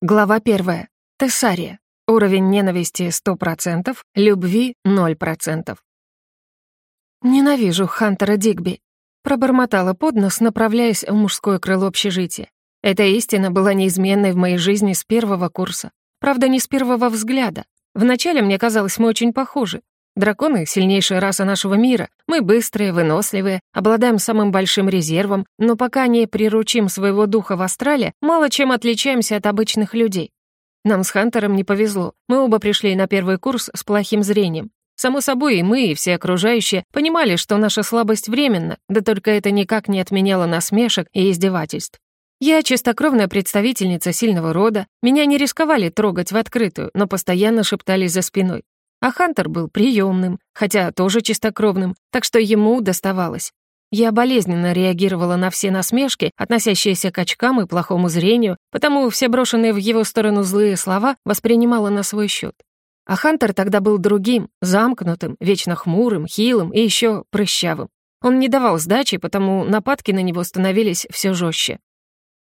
Глава первая. Тессария. Уровень ненависти 100%, любви 0%. «Ненавижу Хантера Дигби», — пробормотала под нос, направляясь в мужское крыло общежития. Эта истина была неизменной в моей жизни с первого курса. Правда, не с первого взгляда. Вначале мне казалось, мы очень похожи. Драконы — сильнейшая раса нашего мира. Мы быстрые, выносливые, обладаем самым большим резервом, но пока не приручим своего духа в астрале, мало чем отличаемся от обычных людей. Нам с Хантером не повезло. Мы оба пришли на первый курс с плохим зрением. Само собой, и мы, и все окружающие понимали, что наша слабость временна, да только это никак не отменяло насмешек и издевательств. Я чистокровная представительница сильного рода, меня не рисковали трогать в открытую, но постоянно шептались за спиной. А Хантер был приемным, хотя тоже чистокровным, так что ему доставалось. Я болезненно реагировала на все насмешки, относящиеся к очкам и плохому зрению, потому все брошенные в его сторону злые слова воспринимала на свой счет. А Хантер тогда был другим, замкнутым, вечно хмурым, хилым и еще прыщавым. Он не давал сдачи, потому нападки на него становились все жестче.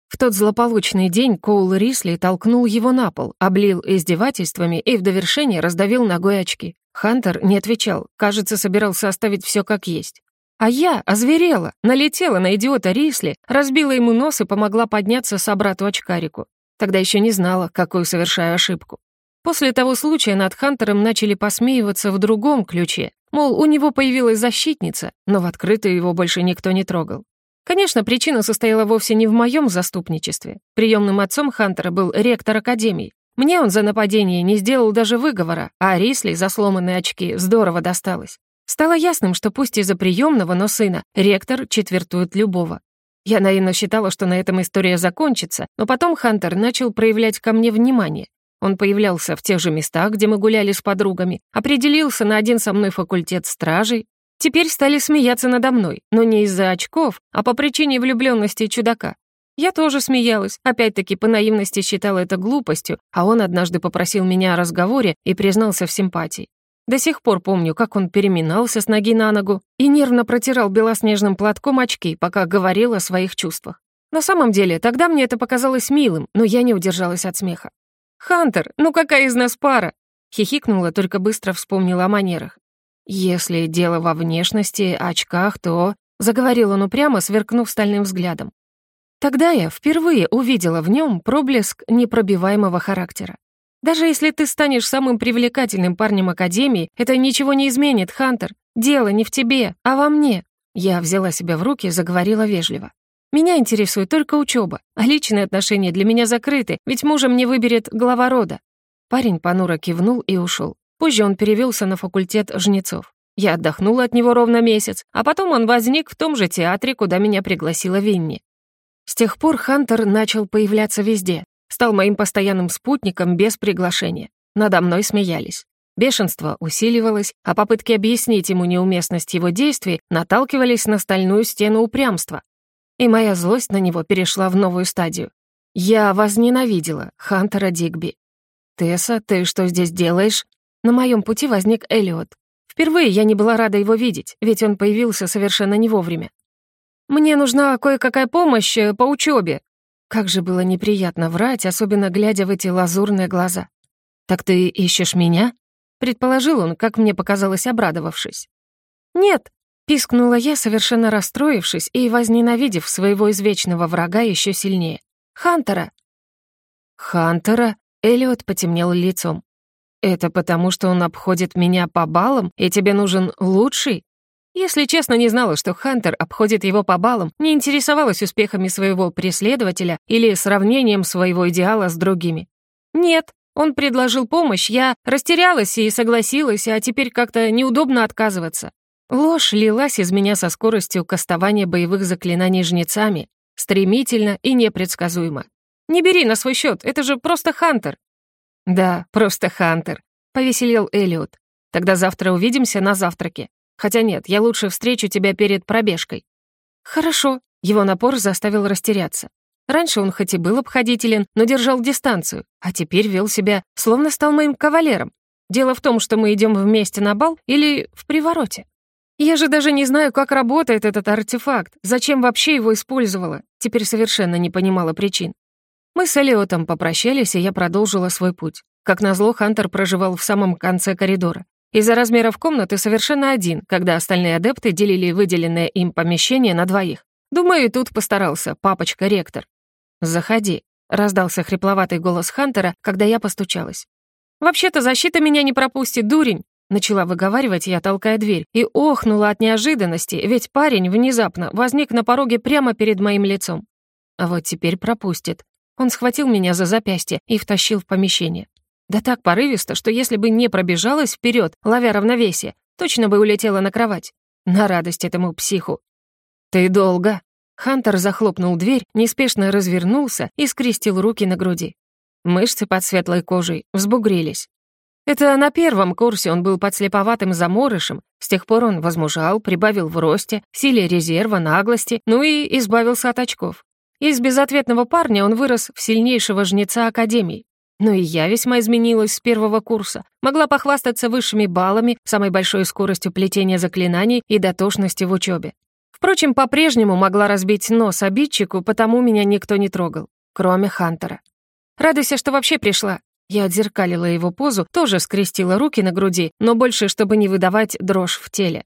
В тот злополучный день Коул Рисли толкнул его на пол, облил издевательствами и в довершение раздавил ногой очки. Хантер не отвечал, кажется, собирался оставить все как есть. А я озверела, налетела на идиота Рисли, разбила ему нос и помогла подняться собрату-очкарику. Тогда еще не знала, какую совершаю ошибку. После того случая над Хантером начали посмеиваться в другом ключе. Мол, у него появилась защитница, но в открытую его больше никто не трогал. Конечно, причина состояла вовсе не в моем заступничестве. Приемным отцом Хантера был ректор Академии. Мне он за нападение не сделал даже выговора, а Рисли за сломанные очки здорово досталось. Стало ясным, что пусть из-за приемного, но сына, ректор четвертует любого. Я наивно считала, что на этом история закончится, но потом Хантер начал проявлять ко мне внимание. Он появлялся в тех же местах, где мы гуляли с подругами, определился на один со мной факультет стражей, Теперь стали смеяться надо мной, но не из-за очков, а по причине влюбленности чудака. Я тоже смеялась, опять-таки по наивности считала это глупостью, а он однажды попросил меня о разговоре и признался в симпатии. До сих пор помню, как он переминался с ноги на ногу и нервно протирал белоснежным платком очки, пока говорил о своих чувствах. На самом деле, тогда мне это показалось милым, но я не удержалась от смеха. «Хантер, ну какая из нас пара?» Хихикнула, только быстро вспомнила о манерах. «Если дело во внешности, очках, то...» — заговорил он упрямо, сверкнув стальным взглядом. Тогда я впервые увидела в нем проблеск непробиваемого характера. Даже если ты станешь самым привлекательным парнем Академии, это ничего не изменит, Хантер. Дело не в тебе, а во мне. Я взяла себя в руки и заговорила вежливо. Меня интересует только учеба, а личные отношения для меня закрыты, ведь мужа мне выберет глава рода. Парень понуро кивнул и ушел. Позже он перевелся на факультет жнецов. Я отдохнула от него ровно месяц, а потом он возник в том же театре, куда меня пригласила Винни. С тех пор Хантер начал появляться везде, стал моим постоянным спутником без приглашения. Надо мной смеялись. Бешенство усиливалось, а попытки объяснить ему неуместность его действий наталкивались на стальную стену упрямства. И моя злость на него перешла в новую стадию. Я возненавидела Хантера Дигби. «Тесса, ты что здесь делаешь?» На моем пути возник Элиот. Впервые я не была рада его видеть, ведь он появился совершенно не вовремя. «Мне нужна кое-какая помощь э, по учебе. Как же было неприятно врать, особенно глядя в эти лазурные глаза. «Так ты ищешь меня?» — предположил он, как мне показалось, обрадовавшись. «Нет», — пискнула я, совершенно расстроившись и возненавидев своего извечного врага еще сильнее. «Хантера!» «Хантера?» — Элиот потемнел лицом. «Это потому, что он обходит меня по баллам, и тебе нужен лучший?» Если честно, не знала, что Хантер обходит его по баллам, не интересовалась успехами своего преследователя или сравнением своего идеала с другими. Нет, он предложил помощь, я растерялась и согласилась, а теперь как-то неудобно отказываться. Ложь лилась из меня со скоростью кастования боевых заклинаний жнецами, стремительно и непредсказуемо. «Не бери на свой счет, это же просто Хантер. «Да, просто Хантер», — повеселел Элиот. «Тогда завтра увидимся на завтраке. Хотя нет, я лучше встречу тебя перед пробежкой». «Хорошо», — его напор заставил растеряться. Раньше он хоть и был обходителен, но держал дистанцию, а теперь вел себя, словно стал моим кавалером. Дело в том, что мы идем вместе на бал или в привороте. Я же даже не знаю, как работает этот артефакт, зачем вообще его использовала. Теперь совершенно не понимала причин. Мы с Элиотом попрощались, и я продолжила свой путь. Как назло, Хантер проживал в самом конце коридора. Из-за размеров комнаты совершенно один, когда остальные адепты делили выделенное им помещение на двоих. Думаю, и тут постарался папочка-ректор. «Заходи», — раздался хрипловатый голос Хантера, когда я постучалась. «Вообще-то защита меня не пропустит, дурень!» Начала выговаривать я, толкая дверь, и охнула от неожиданности, ведь парень внезапно возник на пороге прямо перед моим лицом. А вот теперь пропустит. Он схватил меня за запястье и втащил в помещение. Да так порывисто, что если бы не пробежалась вперед, ловя равновесие, точно бы улетела на кровать. На радость этому психу. «Ты долго!» Хантер захлопнул дверь, неспешно развернулся и скрестил руки на груди. Мышцы под светлой кожей взбугрились. Это на первом курсе он был подслеповатым заморышем, с тех пор он возмужал, прибавил в росте, силе резерва, наглости, ну и избавился от очков. Из безответного парня он вырос в сильнейшего жнеца Академии. Но и я весьма изменилась с первого курса. Могла похвастаться высшими баллами, самой большой скоростью плетения заклинаний и дотошностью в учебе. Впрочем, по-прежнему могла разбить нос обидчику, потому меня никто не трогал, кроме Хантера. Радуйся, что вообще пришла. Я отзеркалила его позу, тоже скрестила руки на груди, но больше, чтобы не выдавать дрожь в теле.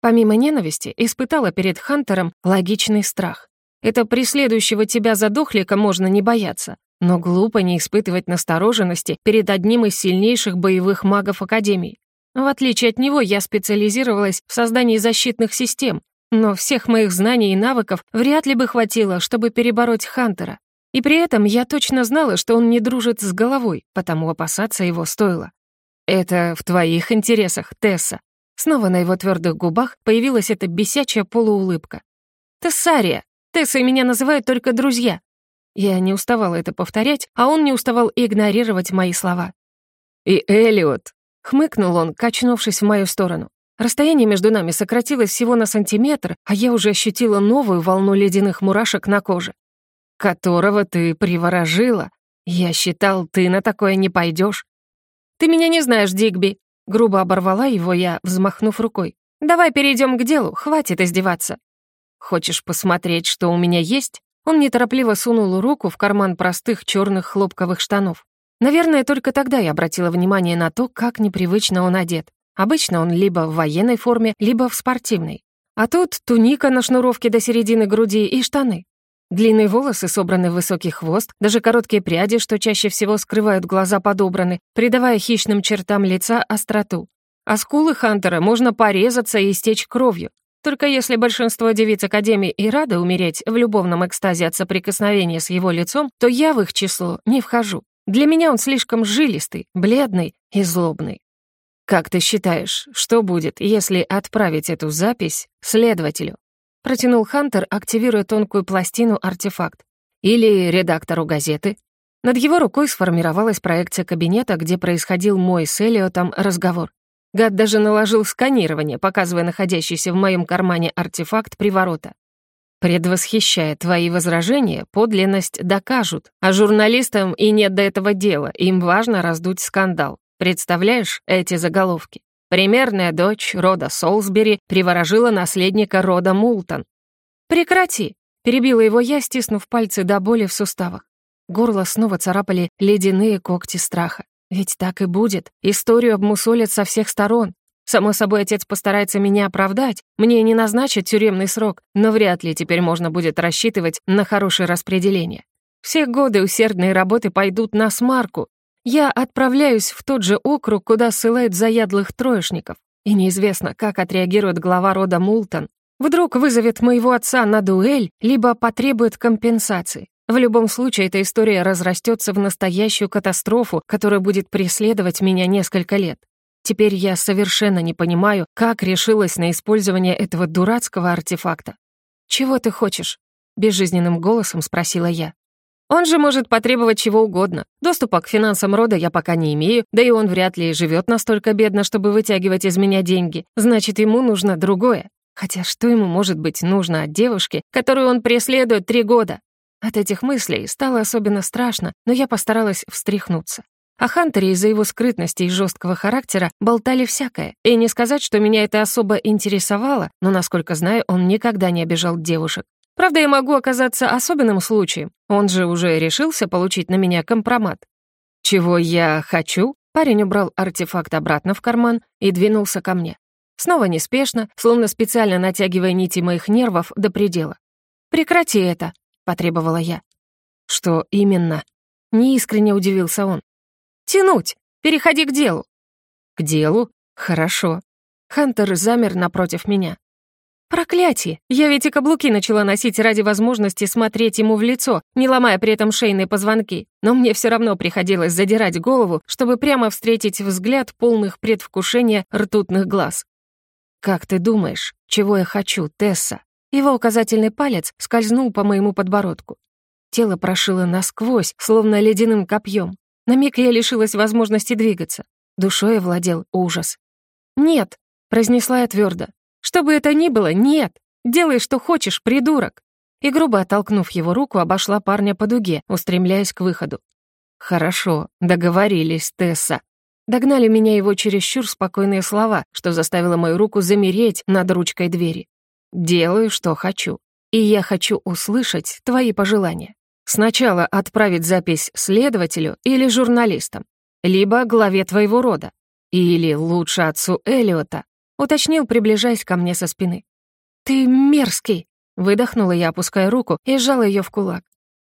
Помимо ненависти, испытала перед Хантером логичный страх. Это преследующего тебя задохлика можно не бояться, но глупо не испытывать настороженности перед одним из сильнейших боевых магов Академии. В отличие от него, я специализировалась в создании защитных систем, но всех моих знаний и навыков вряд ли бы хватило, чтобы перебороть Хантера. И при этом я точно знала, что он не дружит с головой, потому опасаться его стоило. «Это в твоих интересах, Тесса». Снова на его твердых губах появилась эта бесячая полуулыбка. «Тессария! Тессой меня называют только друзья!» Я не уставала это повторять, а он не уставал игнорировать мои слова. «И Элиот!» — хмыкнул он, качнувшись в мою сторону. Расстояние между нами сократилось всего на сантиметр, а я уже ощутила новую волну ледяных мурашек на коже. «Которого ты приворожила. Я считал, ты на такое не пойдешь. «Ты меня не знаешь, Дигби», — грубо оборвала его я, взмахнув рукой. «Давай перейдем к делу, хватит издеваться». «Хочешь посмотреть, что у меня есть?» Он неторопливо сунул руку в карман простых черных хлопковых штанов. Наверное, только тогда я обратила внимание на то, как непривычно он одет. Обычно он либо в военной форме, либо в спортивной. А тут туника на шнуровке до середины груди и штаны. Длинные волосы собраны в высокий хвост, даже короткие пряди, что чаще всего скрывают глаза, подобраны, придавая хищным чертам лица остроту. А скулы Хантера можно порезаться и истечь кровью. Только если большинство девиц Академии и рады умереть в любовном экстазе от соприкосновения с его лицом, то я в их число не вхожу. Для меня он слишком жилистый, бледный и злобный. «Как ты считаешь, что будет, если отправить эту запись следователю?» Протянул Хантер, активируя тонкую пластину артефакт. «Или редактору газеты?» Над его рукой сформировалась проекция кабинета, где происходил мой с Элиотом разговор. Гад даже наложил сканирование, показывая находящийся в моем кармане артефакт приворота. Предвосхищая твои возражения, подлинность докажут, а журналистам и нет до этого дела, им важно раздуть скандал. Представляешь эти заголовки? Примерная дочь рода Солсбери приворожила наследника рода Мултон. «Прекрати!» — перебила его я, стиснув пальцы до боли в суставах. Горло снова царапали ледяные когти страха. Ведь так и будет. Историю обмусолят со всех сторон. Само собой, отец постарается меня оправдать, мне не назначат тюремный срок, но вряд ли теперь можно будет рассчитывать на хорошее распределение. Все годы усердной работы пойдут на смарку. Я отправляюсь в тот же округ, куда ссылают заядлых троечников. И неизвестно, как отреагирует глава рода Мултон. Вдруг вызовет моего отца на дуэль, либо потребует компенсации. В любом случае, эта история разрастется в настоящую катастрофу, которая будет преследовать меня несколько лет. Теперь я совершенно не понимаю, как решилась на использование этого дурацкого артефакта. «Чего ты хочешь?» — безжизненным голосом спросила я. «Он же может потребовать чего угодно. Доступа к финансам рода я пока не имею, да и он вряд ли живет настолько бедно, чтобы вытягивать из меня деньги. Значит, ему нужно другое. Хотя что ему может быть нужно от девушки, которую он преследует три года? От этих мыслей стало особенно страшно, но я постаралась встряхнуться. О Хантере из-за его скрытности и жесткого характера болтали всякое, и не сказать, что меня это особо интересовало, но, насколько знаю, он никогда не обижал девушек. Правда, я могу оказаться особенным случаем. Он же уже решился получить на меня компромат. Чего я хочу? Парень убрал артефакт обратно в карман и двинулся ко мне. Снова неспешно, словно специально натягивая нити моих нервов до предела. «Прекрати это», — потребовала я. «Что именно?» — неискренне удивился он. «Тянуть! Переходи к делу!» «К делу? Хорошо». Хантер замер напротив меня. Проклятие! Я ведь и каблуки начала носить ради возможности смотреть ему в лицо, не ломая при этом шейные позвонки. Но мне все равно приходилось задирать голову, чтобы прямо встретить взгляд полных предвкушения ртутных глаз. «Как ты думаешь, чего я хочу, Тесса?» Его указательный палец скользнул по моему подбородку. Тело прошило насквозь, словно ледяным копьем. На миг я лишилась возможности двигаться. Душой владел ужас. «Нет», — произнесла я твердо, что бы это ни было, нет. Делай, что хочешь, придурок. И грубо оттолкнув его руку, обошла парня по дуге, устремляясь к выходу. «Хорошо, договорились, Тесса». Догнали меня его чересчур спокойные слова, что заставило мою руку замереть над ручкой двери. «Делаю, что хочу. И я хочу услышать твои пожелания. Сначала отправить запись следователю или журналистам, либо главе твоего рода, или лучше отцу Элиота, уточнил, приближаясь ко мне со спины. «Ты мерзкий!» — выдохнула я, опуская руку, и сжала ее в кулак.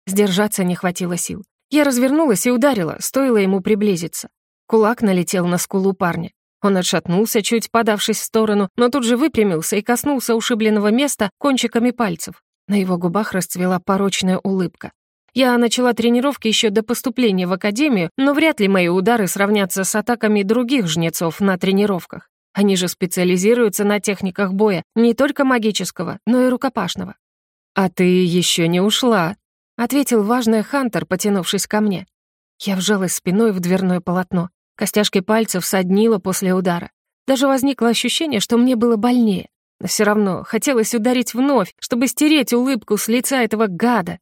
Сдержаться не хватило сил. Я развернулась и ударила, стоило ему приблизиться. Кулак налетел на скулу парня. Он отшатнулся, чуть подавшись в сторону, но тут же выпрямился и коснулся ушибленного места кончиками пальцев. На его губах расцвела порочная улыбка. Я начала тренировки еще до поступления в академию, но вряд ли мои удары сравнятся с атаками других жнецов на тренировках. Они же специализируются на техниках боя не только магического, но и рукопашного. «А ты еще не ушла», — ответил важный Хантер, потянувшись ко мне. Я вжалась спиной в дверное полотно. Костяшки пальцев соднило после удара. Даже возникло ощущение, что мне было больнее. Но все равно хотелось ударить вновь, чтобы стереть улыбку с лица этого гада.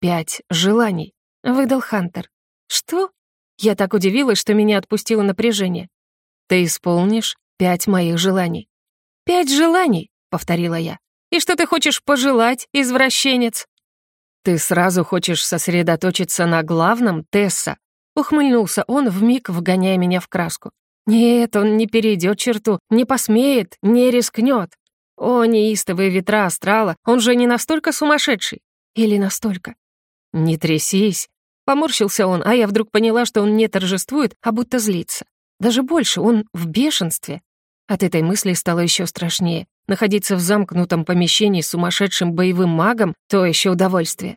«Пять желаний», — выдал Хантер. «Что?» Я так удивилась, что меня отпустило напряжение. «Ты исполнишь пять моих желаний». «Пять желаний», — повторила я. «И что ты хочешь пожелать, извращенец?» «Ты сразу хочешь сосредоточиться на главном, Тесса?» Ухмыльнулся он, вмиг вгоняя меня в краску. «Нет, он не перейдет черту, не посмеет, не рискнет. О, неистовые ветра астрала, он же не настолько сумасшедший. Или настолько?» «Не трясись», — поморщился он, а я вдруг поняла, что он не торжествует, а будто злится. Даже больше, он в бешенстве. От этой мысли стало еще страшнее. Находиться в замкнутом помещении с сумасшедшим боевым магом — то еще удовольствие.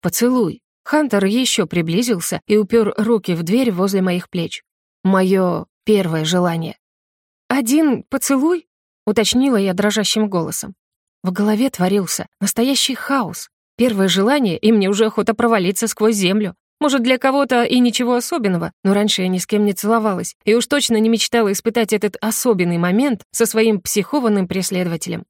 «Поцелуй». Хантер еще приблизился и упер руки в дверь возле моих плеч. Мое первое желание. «Один поцелуй?» — уточнила я дрожащим голосом. В голове творился настоящий хаос. Первое желание, и мне уже охота провалиться сквозь землю. Может, для кого-то и ничего особенного, но раньше я ни с кем не целовалась, и уж точно не мечтала испытать этот особенный момент со своим психованным преследователем.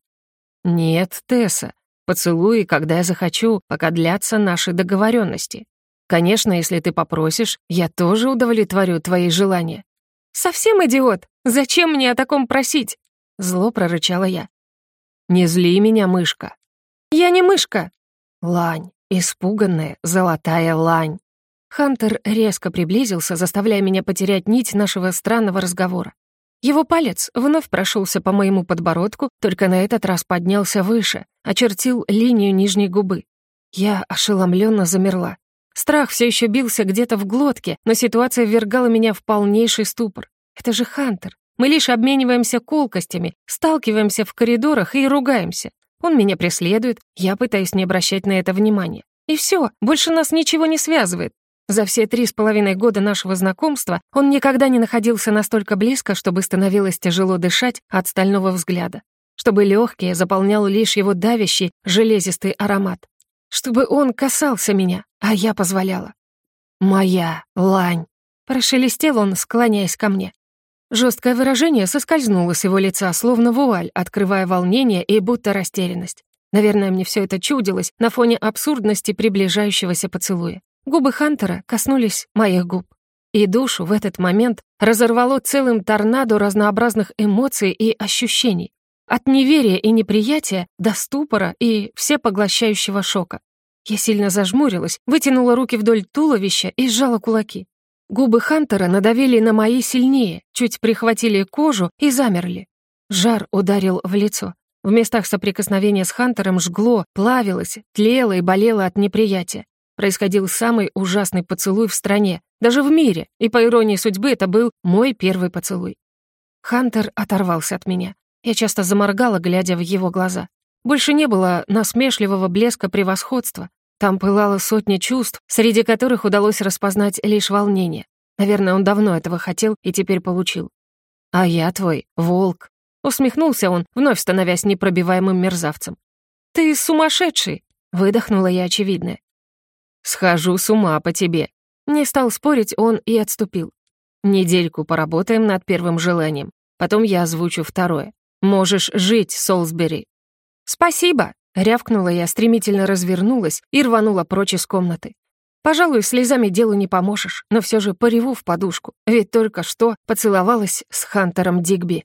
Нет, Тесса, поцелуй, когда я захочу, пока длятся наши договоренности. Конечно, если ты попросишь, я тоже удовлетворю твои желания. Совсем идиот! Зачем мне о таком просить? Зло прорычала я. Не зли меня, мышка. Я не мышка. Лань, испуганная, золотая лань. Хантер резко приблизился, заставляя меня потерять нить нашего странного разговора. Его палец вновь прошелся по моему подбородку, только на этот раз поднялся выше, очертил линию нижней губы. Я ошеломленно замерла. Страх все еще бился где-то в глотке, но ситуация ввергала меня в полнейший ступор. Это же Хантер. Мы лишь обмениваемся колкостями, сталкиваемся в коридорах и ругаемся. Он меня преследует, я пытаюсь не обращать на это внимания. И все, больше нас ничего не связывает. За все три с половиной года нашего знакомства он никогда не находился настолько близко, чтобы становилось тяжело дышать от стального взгляда, чтобы легкие заполнял лишь его давящий железистый аромат, чтобы он касался меня, а я позволяла. «Моя лань!» — прошелестел он, склоняясь ко мне. Жесткое выражение соскользнуло с его лица, словно вуаль, открывая волнение и будто растерянность. Наверное, мне все это чудилось на фоне абсурдности приближающегося поцелуя. Губы Хантера коснулись моих губ. И душу в этот момент разорвало целым торнадо разнообразных эмоций и ощущений. От неверия и неприятия до ступора и всепоглощающего шока. Я сильно зажмурилась, вытянула руки вдоль туловища и сжала кулаки. Губы Хантера надавили на мои сильнее, чуть прихватили кожу и замерли. Жар ударил в лицо. В местах соприкосновения с Хантером жгло, плавилось, тлело и болело от неприятия. Происходил самый ужасный поцелуй в стране, даже в мире, и, по иронии судьбы, это был мой первый поцелуй. Хантер оторвался от меня. Я часто заморгала, глядя в его глаза. Больше не было насмешливого блеска превосходства. Там пылало сотни чувств, среди которых удалось распознать лишь волнение. Наверное, он давно этого хотел и теперь получил. «А я твой волк», — усмехнулся он, вновь становясь непробиваемым мерзавцем. «Ты сумасшедший!» — выдохнула я очевидное. «Схожу с ума по тебе». Не стал спорить он и отступил. «Недельку поработаем над первым желанием. Потом я озвучу второе. Можешь жить, Солсбери». «Спасибо», — рявкнула я, стремительно развернулась и рванула прочь из комнаты. Пожалуй, слезами делу не поможешь, но все же пореву в подушку, ведь только что поцеловалась с Хантером Дигби.